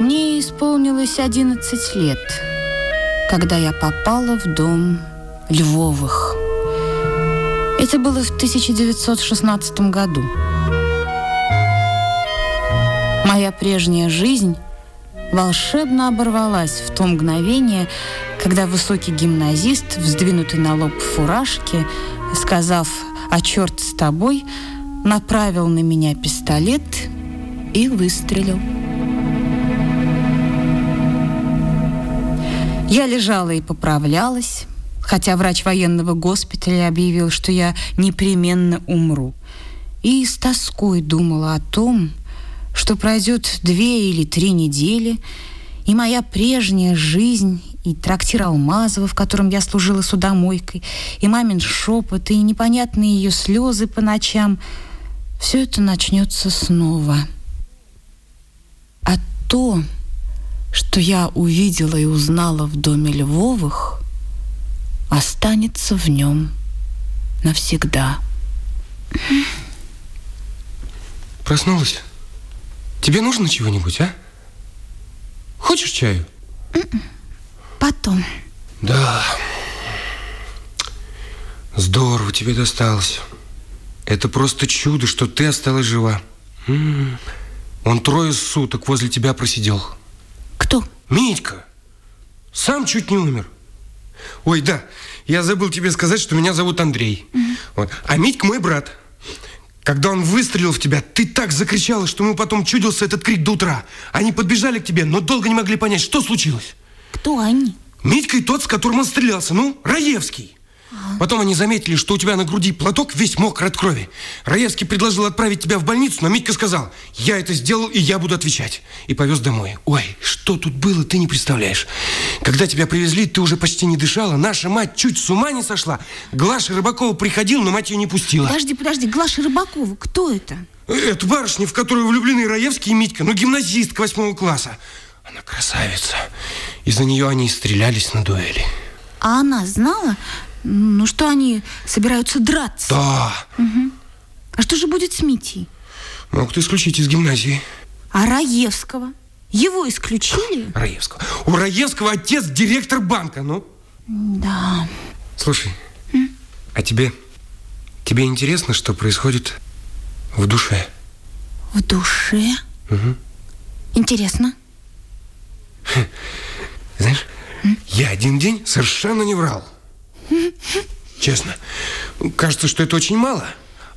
Мне исполнилось 11 лет, когда я попала в дом Львовых. Это было в 1916 году. Моя прежняя жизнь волшебно оборвалась в то мгновение, когда высокий гимназист, вздвинутый на лоб фуражки, сказав «А черт с тобой», направил на меня пистолет и выстрелил. Я лежала и поправлялась, хотя врач военного госпиталя объявил, что я непременно умру. И с тоской думала о том, что пройдет две или три недели, и моя прежняя жизнь, и трактир Алмазова, в котором я служила судомойкой, и мамин шепот, и непонятные ее слезы по ночам, все это начнется снова. А то, что я увидела и узнала в доме Львовых, останется в нем навсегда. Проснулась? Тебе нужно чего-нибудь, а? Хочешь чаю? Потом. Да. Здорово тебе досталось. Это просто чудо, что ты осталась жива. Он трое суток возле тебя просидел. Митька. Сам чуть не умер. Ой, да, я забыл тебе сказать, что меня зовут Андрей. Mm вот. А Митька мой брат. Когда он выстрелил в тебя, ты так закричала, что ему потом чудился этот крик до утра. Они подбежали к тебе, но долго не могли понять, что случилось. Кто они? Митька и тот, с которым он стрелялся, ну, Раевский. Потом они заметили, что у тебя на груди платок весь мокрый от крови. Раевский предложил отправить тебя в больницу, но Митька сказал, я это сделал, и я буду отвечать. И повез домой. Ой, что тут было, ты не представляешь. Когда тебя привезли, ты уже почти не дышала. Наша мать чуть с ума не сошла. Глаша Рыбакова приходила, но мать ее не пустила. Подожди, подожди, Глаша Рыбакова, кто это? Это барышня, в которую влюблены Раевский и Митька, ну, гимназистка восьмого класса. Она красавица. Из-за нее они стрелялись на дуэли. А она знала, ну что они собираются драться? Да. Угу. А что же будет с Митей? Могут исключить из гимназии. А Раевского? Его исключили? Раевского. У Раевского отец директор банка, ну? Да. Слушай, М? а тебе, тебе интересно, что происходит в душе? В душе? Угу. Интересно. Знаешь, М? я один день совершенно не врал. Честно. Кажется, что это очень мало,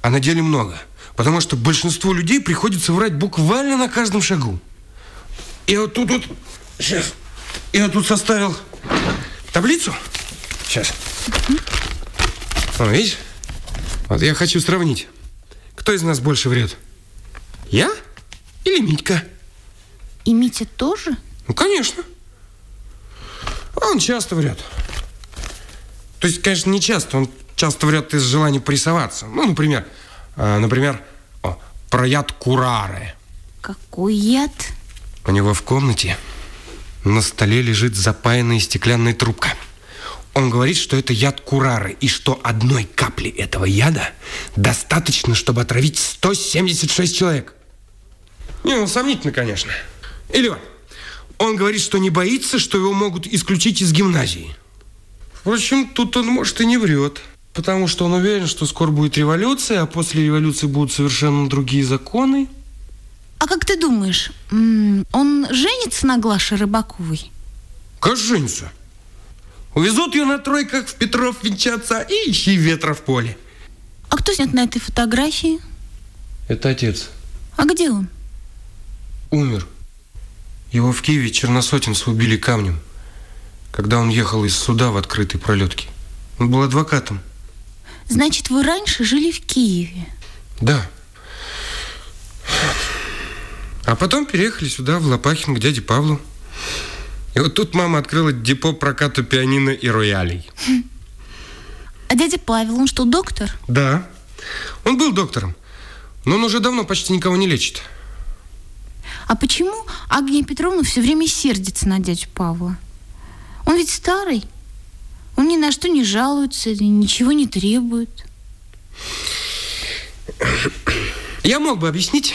а на деле много. Потому что большинству людей приходится врать буквально на каждом шагу. И вот тут вот... Сейчас. Я тут составил таблицу. Сейчас. О, видишь? Вот я хочу сравнить. Кто из нас больше врет? Я или Митька? И Митя тоже? Ну, конечно. Он часто врет. То есть, конечно, не часто. Он часто врет из желания порисоваться. Ну, например, э, например, о, про яд курары. Какой яд? У него в комнате на столе лежит запаянная стеклянная трубка. Он говорит, что это яд курары, и что одной капли этого яда достаточно, чтобы отравить 176 человек. Не, ну, сомнительно, конечно. Или он говорит, что не боится, что его могут исключить из гимназии. Впрочем, тут он, может, и не врет. Потому что он уверен, что скоро будет революция, а после революции будут совершенно другие законы. А как ты думаешь, он женится на Глаше Рыбаковой? Как женится? Увезут ее на тройках в Петров венчаться и ищи ветра в поле. А кто снят на этой фотографии? Это отец. А где он? Умер. Его в Киеве черносотенцы убили камнем когда он ехал из суда в открытой пролетке. Он был адвокатом. Значит, вы раньше жили в Киеве? Да. А потом переехали сюда, в Лопахин, к дяде Павлу. И вот тут мама открыла депо проката пианино и роялей. А дядя Павел, он что, доктор? Да. Он был доктором. Но он уже давно почти никого не лечит. А почему Агния Петровна все время сердится на дядю Павла? Он ведь старый. Он ни на что не жалуется, ничего не требует. Я мог бы объяснить,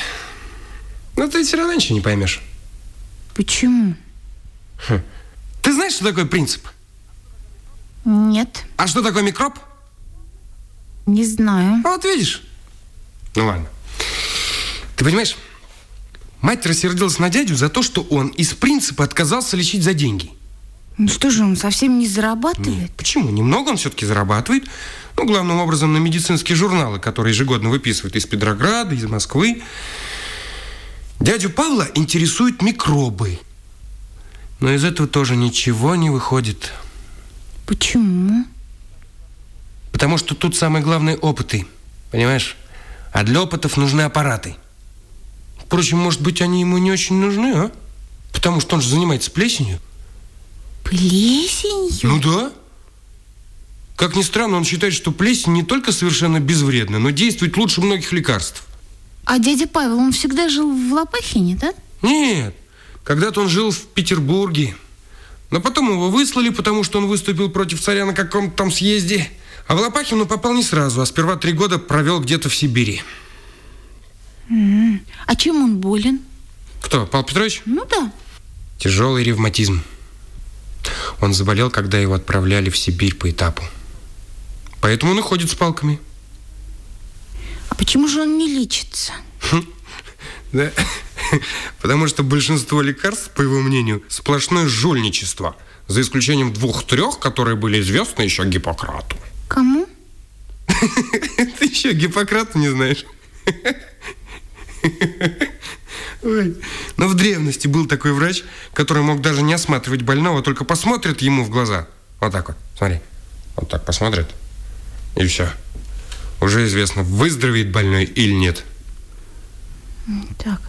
но ты все равно ничего не поймешь. Почему? Хм. Ты знаешь, что такое принцип? Нет. А что такое микроб? Не знаю. А вот видишь. Ну ладно. Ты понимаешь, мать рассердилась на дядю за то, что он из принципа отказался лечить за деньги. Ну что же, он совсем не зарабатывает? Нет, почему? Немного он все-таки зарабатывает. Ну, главным образом на медицинские журналы, которые ежегодно выписывают из Петрограда, из Москвы. Дядю Павла интересуют микробы. Но из этого тоже ничего не выходит. Почему? Потому что тут самые главные опыты. Понимаешь? А для опытов нужны аппараты. Впрочем, может быть, они ему не очень нужны, а? Потому что он же занимается плесенью. Плесенью? Ну да. Как ни странно, он считает, что плесень не только совершенно безвредна, но действует лучше многих лекарств. А дядя Павел, он всегда жил в Лопахине, да? Нет. Когда-то он жил в Петербурге. Но потом его выслали, потому что он выступил против царя на каком-то там съезде. А в Лопахину попал не сразу, а сперва три года провел где-то в Сибири. А чем он болен? Кто, Павел Петрович? Ну да. Тяжелый ревматизм. Он заболел, когда его отправляли в Сибирь по этапу. Поэтому он и ходит с палками. А почему же он не лечится? Да, потому что большинство лекарств, по его мнению, сплошное жульничество. За исключением двух-трех, которые были известны еще Гиппократу. Кому? Ты еще Гиппократа не знаешь? Ой. Но в древности был такой врач, который мог даже не осматривать больного, только посмотрит ему в глаза. Вот так вот, смотри. Вот так посмотрит. И все. Уже известно, выздоровеет больной или нет. Так,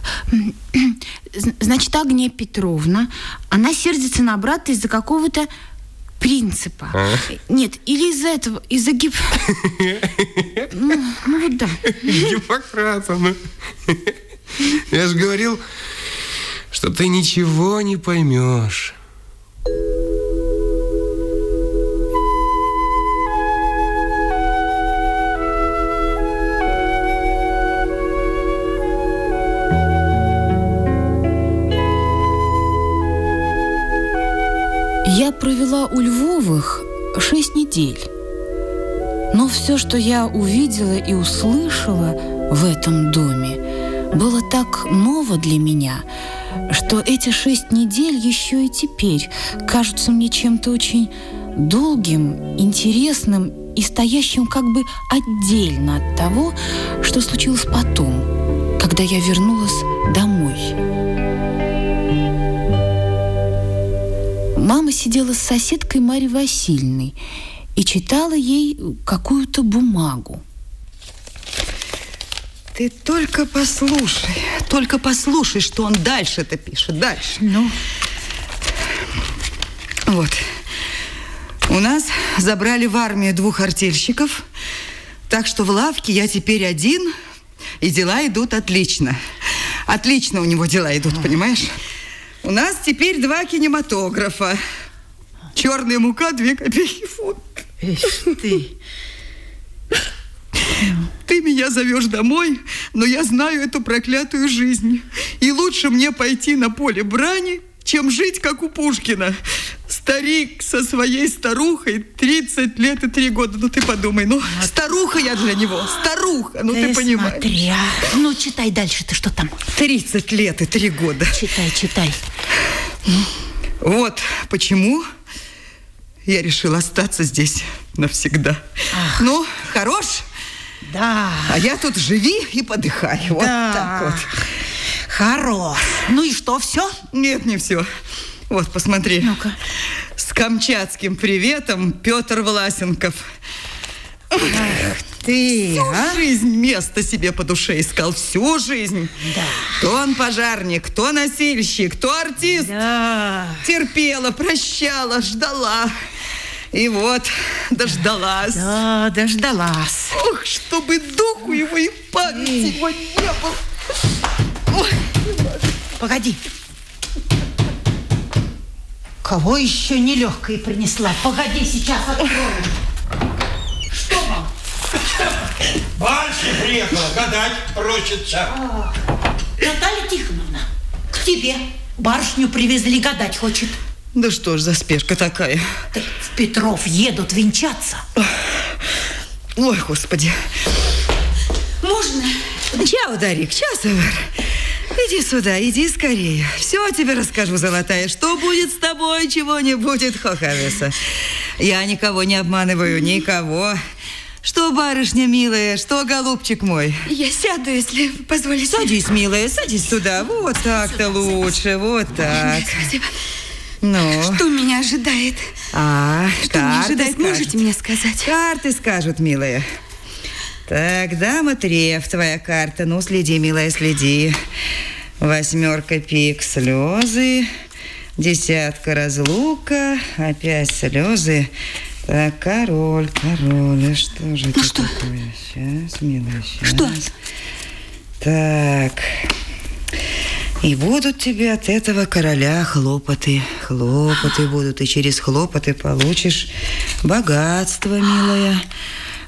значит, Агния Петровна, она сердится на брата из-за какого-то принципа. А? Нет, или из-за этого, из-за гип... ну, ну да. Гиппократа, ну. Я же говорил, что ты ничего не поймешь. Я провела у Львовых шесть недель. Но все, что я увидела и услышала в этом доме, было так ново для меня, что эти шесть недель еще и теперь кажутся мне чем-то очень долгим, интересным и стоящим как бы отдельно от того, что случилось потом, когда я вернулась домой. Мама сидела с соседкой Марьей Васильевной и читала ей какую-то бумагу. Ты только послушай, только послушай, что он дальше-то пишет, дальше. Ну? Вот. У нас забрали в армию двух артельщиков, так что в лавке я теперь один, и дела идут отлично. Отлично у него дела идут, понимаешь? У нас теперь два кинематографа. Черная мука, две копейки фунт. Ишь ты. Ты меня зовешь домой, но я знаю эту проклятую жизнь. И лучше мне пойти на поле брани, чем жить, как у Пушкина. Старик со своей старухой 30 лет и 3 года. Ну, ты подумай, ну, вот. старуха я для него, старуха, ну, ты, ты понимаешь. смотри, а. Ну, читай дальше, ты что там? 30 лет и 3 года. Читай, читай. Вот почему я решила остаться здесь навсегда. Ах. Ну, хорош? Да. А я тут живи и подыхай. Да. Вот так вот. Хорош. Ну и что, все? Нет, не все. Вот, посмотри. Ну-ка. С камчатским приветом Петр Власенков. Ах ты, Всю а? жизнь место себе по душе искал. Всю жизнь. Да. То он пожарник, то носильщик, то артист. Да. Терпела, прощала, ждала. И вот, дождалась. Да, дождалась. Ох, чтобы духу его и памяти его не было. Ой. Погоди. Кого еще нелегкой принесла? Погоди, сейчас открою. Что вам? Барышня приехала, гадать просится. А, Наталья Тихоновна, к тебе. Барышню привезли, гадать хочет. Да что ж за спешка такая? Так в Петров едут венчаться. Ой, господи. Можно? Чао, Дарик, чао, Савар. Иди сюда, иди скорее. Все тебе расскажу, золотая. Что будет с тобой, чего не будет, Хохавеса. Я никого не обманываю, никого. Что, барышня милая, что, голубчик мой? Я сяду, если позволите. Садись, милая, садись сюда. Вот так-то лучше, вот так. Спасибо. Ну, Что меня ожидает? а, Что меня ожидает? скажут. Можете мне сказать? Карты скажут, милая. Так, дама треф, твоя карта. Ну, следи, милая, следи. Восьмерка пик, слезы. Десятка разлука. Опять слезы. Так, король, король. А что же это что? такое? Сейчас, милая, сейчас. Что? Так. И будут тебе от этого короля хлопоты. Хлопоты будут, и через хлопоты получишь богатство, милая.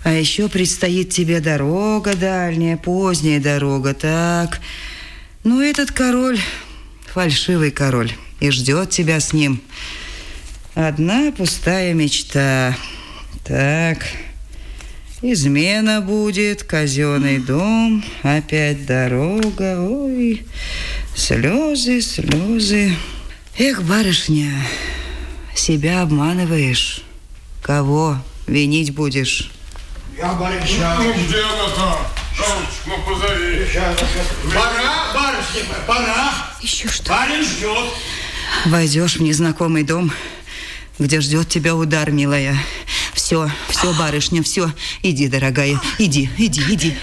А еще предстоит тебе дорога дальняя, поздняя дорога. Так, ну этот король, фальшивый король, и ждет тебя с ним. Одна пустая мечта. Так, измена будет, казенный дом, опять дорога. Ой, слезы, слезы. Эх, барышня, себя обманываешь. Кого винить будешь? Я барышня. Ну где она там? Шалочка, ну позови. Пора, барышня, пора. Еще что? Парень ждет. Войдешь в незнакомый дом, где ждет тебя удар, милая. Все, все, барышня, все. Иди, дорогая, иди, иди, иди.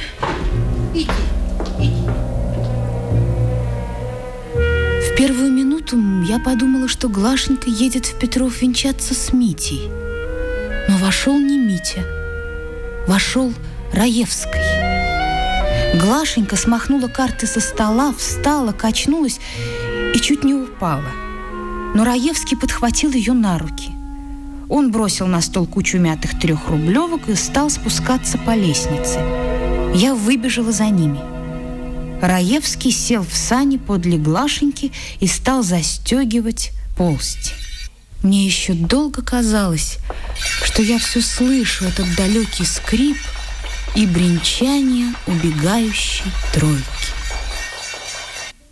В первую минуту я подумала, что Глашенька едет в Петров венчаться с Митей. Но вошел не Митя. Вошел Раевский. Глашенька смахнула карты со стола, встала, качнулась и чуть не упала. Но Раевский подхватил ее на руки. Он бросил на стол кучу мятых трехрублевок и стал спускаться по лестнице. Я выбежала за ними. Раевский сел в сани подле Глашеньки и стал застегивать полсти. Мне еще долго казалось, что я все слышу этот далекий скрип и бренчание убегающей тройки.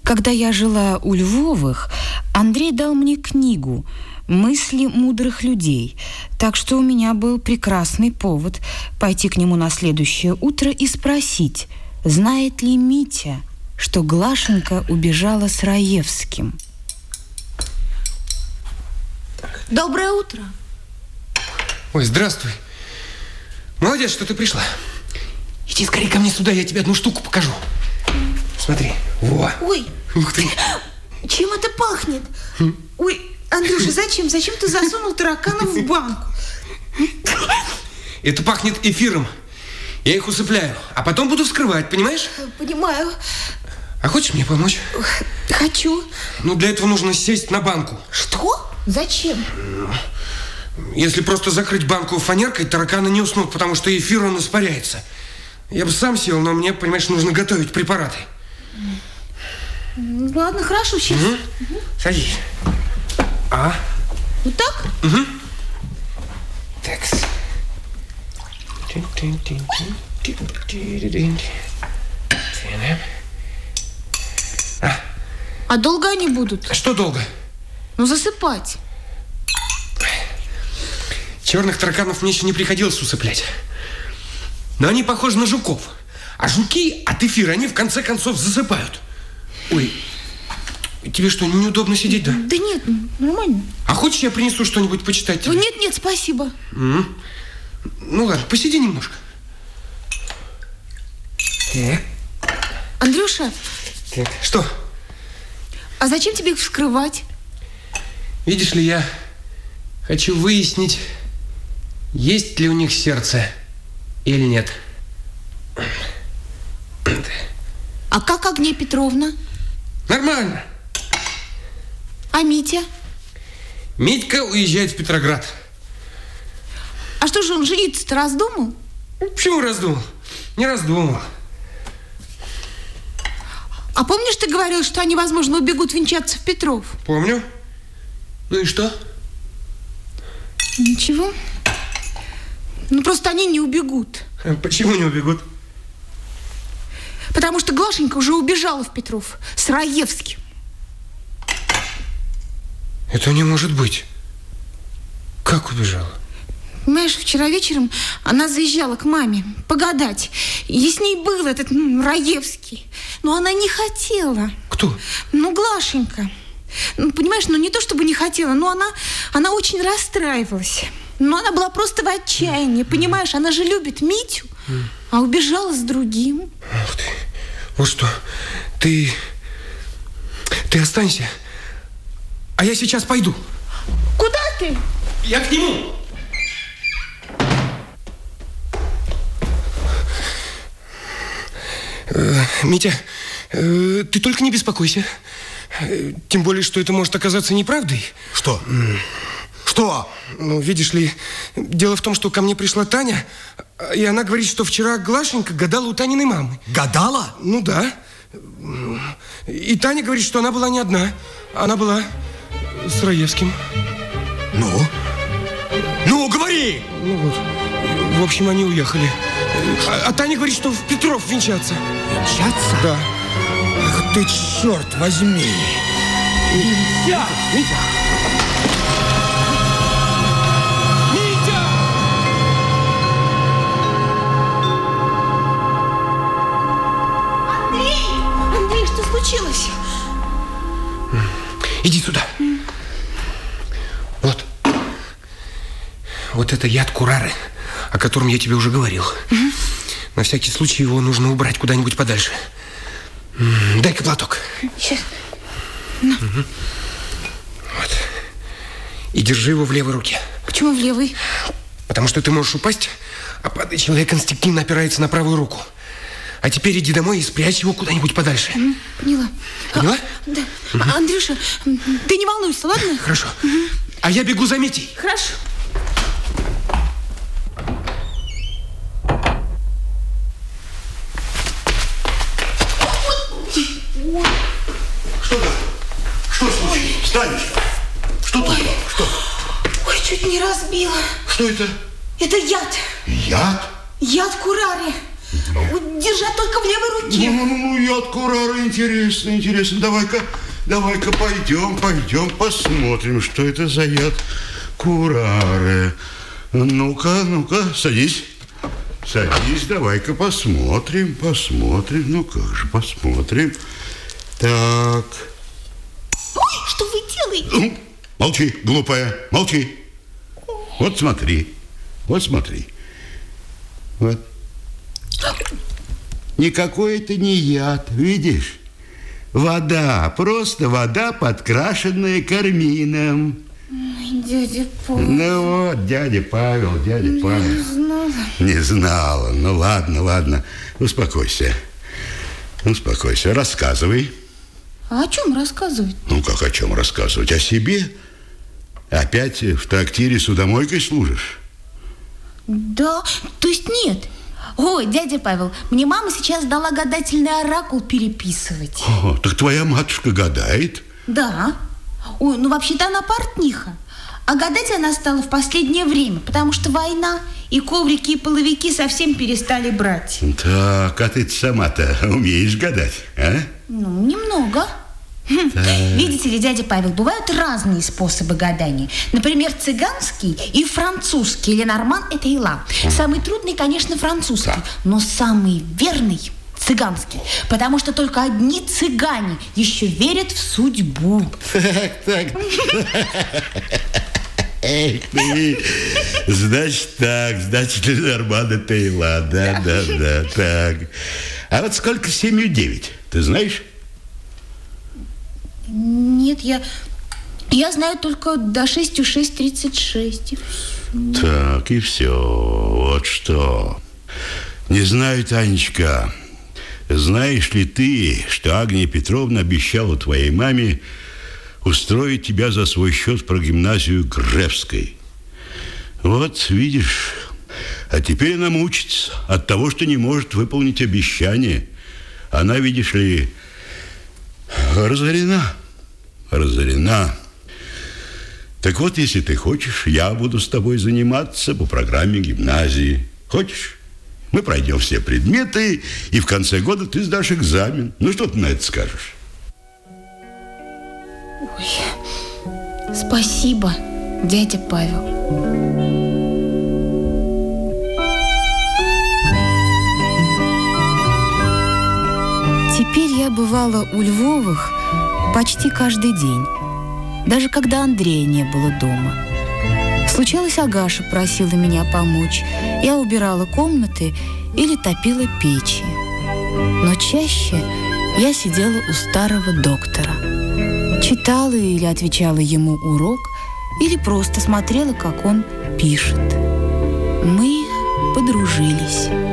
Когда я жила у Львовых, Андрей дал мне книгу «Мысли мудрых людей», так что у меня был прекрасный повод пойти к нему на следующее утро и спросить, знает ли Митя, что Глашенька убежала с Раевским. Доброе утро. Ой, здравствуй. Молодец, что ты пришла. Иди скорее ко мне сюда, я тебе одну штуку покажу. Смотри. Во. Ой, Ух ты. чем это пахнет? Ой, Андрюша, зачем? Зачем ты засунул тараканов в банку? Это пахнет эфиром. Я их усыпляю, а потом буду вскрывать, понимаешь? Понимаю. А хочешь мне помочь? Хочу. Ну, для этого нужно сесть на банку. Что? Зачем? Если просто закрыть банку фанеркой, тараканы не уснут, потому что эфир, он испаряется. Я бы сам сел, но мне, понимаешь, нужно готовить препараты. Ладно, хорошо, сейчас. Садись. А? Вот так? Такс. А долго они будут? Что долго? Ну, засыпать. Черных тараканов мне еще не приходилось усыплять. Но они похожи на жуков. А жуки от эфира, они в конце концов засыпают. Ой, тебе что, неудобно сидеть, да? Да нет, нормально. А хочешь, я принесу что-нибудь почитать Ну, тебе? нет, нет, спасибо. Ну ладно, посиди немножко. Так, Андрюша, так, что? а зачем тебе их вскрывать? Видишь ли, я хочу выяснить, есть ли у них сердце или нет. А как Агния Петровна? Нормально. А Митя? Митька уезжает в Петроград. А что же он жениться-то раздумал? Почему раздумал? Не раздумал. А помнишь, ты говорил, что они, возможно, убегут венчаться в Петров? Помню. Ну и что? Ничего. Ну, просто они не убегут. А Почему не убегут? Потому что Глашенька уже убежала в Петров с Раевским. Это не может быть. Как убежала? Понимаешь, вчера вечером она заезжала к маме погадать. И с ней был этот м, Раевский. Но она не хотела. Кто? Ну, Глашенька. Ну, понимаешь, ну не то чтобы не хотела, но она, она очень расстраивалась. Но она была просто в отчаянии, понимаешь? Она же любит Митю, а убежала с другим. Ух ты. Вот что, ты... Ты останься, а я сейчас пойду. Куда ты? Я к нему. Э, Митя, э, ты только не беспокойся. Э, Тем более, что это может оказаться неправдой. Что? Что? Ну, видишь ли, дело в том, что ко мне пришла Таня, и она говорит, что вчера Глашенька гадала у Таниной мамы. Гадала? Ну да. И Таня говорит, что она была не одна. Она была с Раевским. Ну? Ну, говори! Ну вот. В общем, они уехали. А, а Таня говорит, что в Петров венчаться. Венчаться? Да. Ах ты, черт возьми! Митя! Андрей! Андрей, что случилось? Иди сюда. Вот. Вот это яд курары, о котором я тебе уже говорил. На всякий случай его нужно убрать куда-нибудь подальше. Дай-ка платок. Сейчас. Вот. И держи его в левой руке. Почему в левый? Потому что ты можешь упасть, а падая человек инстинктивно опирается на правую руку. А теперь иди домой и спрячь его куда-нибудь подальше. Поняла. Поняла? Да. А, Андрюша, ты не волнуйся, ладно? Хорошо. А я бегу за Митей. Хорошо. Что там? Что случилось? Танечка, что тут? Что? Ой, чуть разбила. Что это? Это яд. Яд? Яд курари. Держать только в левой руке. Ну, ну, ну, яд курара, интересно, интересно. Давай-ка, давай-ка пойдем, пойдем, посмотрим, что это за яд курары. Ну-ка, ну-ка, садись. Садись, давай-ка посмотрим, посмотрим. Ну как же, посмотрим. Так. Ой, что вы делаете? Ну, Молчи, глупая, молчи. Вот смотри, вот смотри. Вот. Никакой это не яд, видишь? Вода, просто вода, подкрашенная кармином. Дядя Пол, Ну вот, дядя Павел, дядя Павел. знала. Не знала. Ну ладно, ладно. Успокойся. Успокойся. Рассказывай. А о чем рассказывать? Ну, как о чем рассказывать? О себе? Опять в трактире судомойкой служишь? Да, то есть нет. Ой, дядя Павел, мне мама сейчас дала гадательный оракул переписывать. О, так твоя матушка гадает? Да. Ой, ну вообще-то она портниха. А гадать она стала в последнее время, потому что война, и коврики, и половики совсем перестали брать. Так, а ты сама-то умеешь гадать, а? Ну, немного. Хм, Видите ли, дядя Павел, бывают разные способы гадания. Например, цыганский и французский. Ленорман – это Ила. Самый трудный, конечно, французский, но самый верный – цыганский. Потому что только одни цыгане еще верят в судьбу. Так, так. Эх ты. Значит так, значит, Ленорман это Ила. Да, да, да, так. А вот сколько семью девять, ты знаешь? Нет, я, я знаю только до 6 6 36. Так, и все. Вот что. Не знаю, Танечка, знаешь ли ты, что Агния Петровна обещала твоей маме устроить тебя за свой счет в прогимназию Гревской? Вот, видишь, а теперь она мучится от того, что не может выполнить обещание. Она, видишь ли, Разорена. Разорена. Так вот, если ты хочешь, я буду с тобой заниматься по программе гимназии. Хочешь? Мы пройдем все предметы, и в конце года ты сдашь экзамен. Ну, что ты на это скажешь? Ой, спасибо, дядя Павел. Теперь я бывала у Львовых почти каждый день, даже когда Андрея не было дома. Случалось, Агаша просила меня помочь. Я убирала комнаты или топила печи. Но чаще я сидела у старого доктора. Читала или отвечала ему урок, или просто смотрела, как он пишет. Мы подружились.